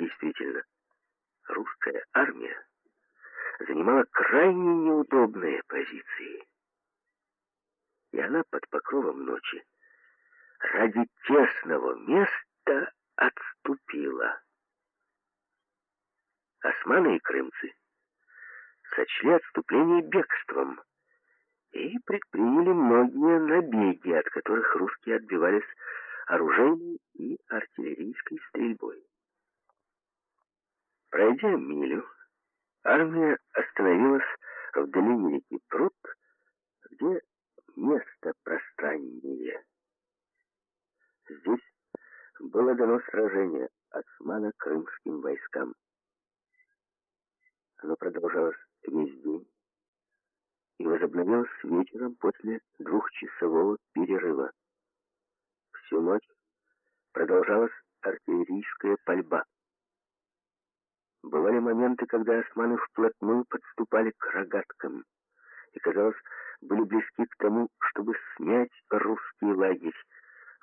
Действительно, русская армия занимала крайне неудобные позиции. И она под покровом ночи ради тесного места отступила. Османы и крымцы сочли отступление бегством и предприняли многие набеги, от которых русские отбивались оружейной и артиллерийской Пройдя милю, армия остановилась в долине реки Прут, где место пространнее. Здесь было дано сражение османо-крымским войскам. Оно продолжалось весь день и возобновилось вечером после двухчасового перерыва. Всю ночь продолжалась артиллерийская пальба. Бывали моменты, когда османы вплотную подступали к рогаткам и, казалось, были близки к тому, чтобы смять русский лагерь,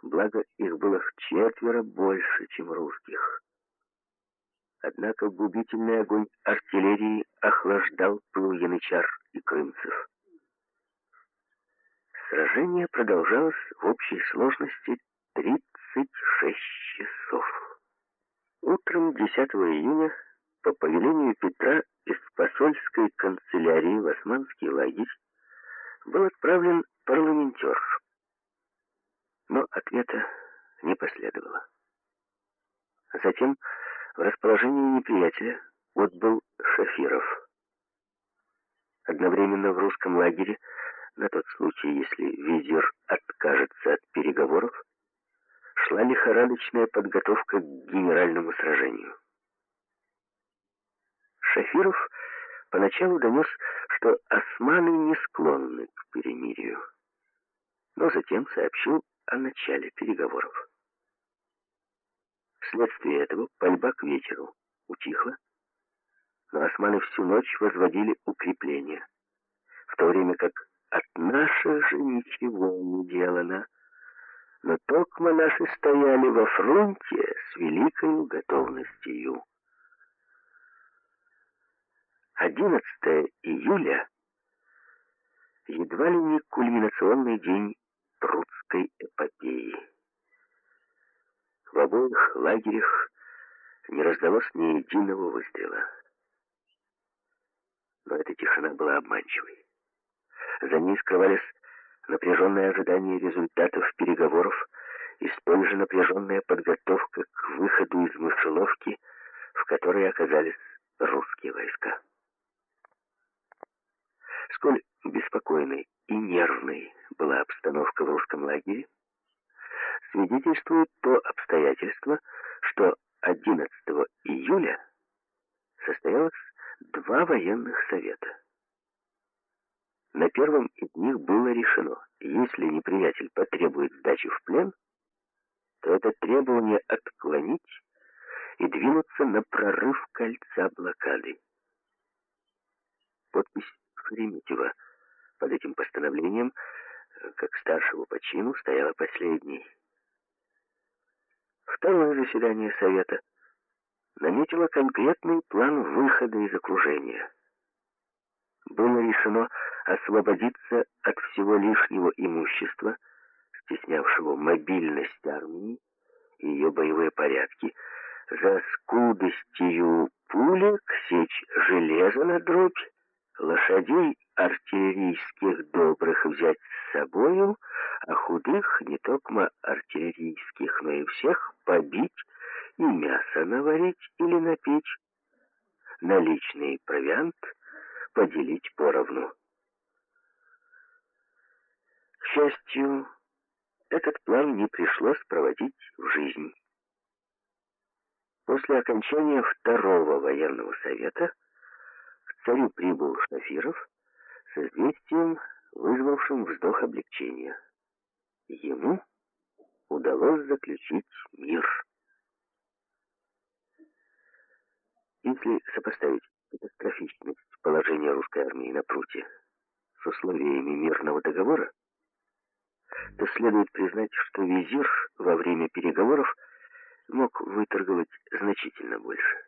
благо их было в четверо больше, чем русских. Однако губительный огонь артиллерии охлаждал пыл янычар и крымцев. Сражение продолжалось в общей сложности 36 часов. Утром 10 июня по повелению Петра из посольской канцелярии в османский лагерь был отправлен парламентер. Но ответа не последовало. Затем в расположении неприятеля отбыл Шафиров. Одновременно в русском лагере, на тот случай, если визир откажется от переговоров, шла лихорадочная подготовка к генеральному сражению. Шафиров поначалу донес, что османы не склонны к перемирию, но затем сообщил о начале переговоров. Вследствие этого пальба к вечеру утихла, но османы всю ночь возводили укрепления, в то время как от наших же ничего не делано, но токмо наши стояли во фронте с великой готовностью. 11 июля едва ли не кульминационный день прудской эпопеи. В обоих лагерях не раздалось ни единого выстрела. Но эта тишина была обманчивой. За ней скрывались напряженное ожидание результатов переговоров и столь же напряженная подготовка к выходу из мышеловки, в которой оказались русские войска. Сколь беспокойной и нервной была обстановка в русском лагере, свидетельствует то обстоятельство, что 11 июля состоялось два военных совета. На первом из них было решено, если неприятель потребует сдачи в плен, то это требование отклонить и двинуться на прорыв постановлением, как старшего по чину, стояла последней. Второе заседание Совета наметило конкретный план выхода из окружения. Было решено освободиться от всего лишнего имущества, стеснявшего мобильность армии и ее боевые порядки, за скудостью пулек сечь железо на дробь, лошадей артиллерийских добрых взять с собою, а худых, не только артиллерийских, но и всех побить и мясо наварить или напечь, наличный провиант поделить поровну. К счастью, этот план не пришлось проводить в жизнь. После окончания второго военного совета к царю прибыл Шафиров известием, вызвавшим вздох облегчения. Ему удалось заключить мир. Если сопоставить катастрофичность положения русской армии на пруте с условиями мирного договора, то следует признать, что визир во время переговоров мог выторговать значительно больше.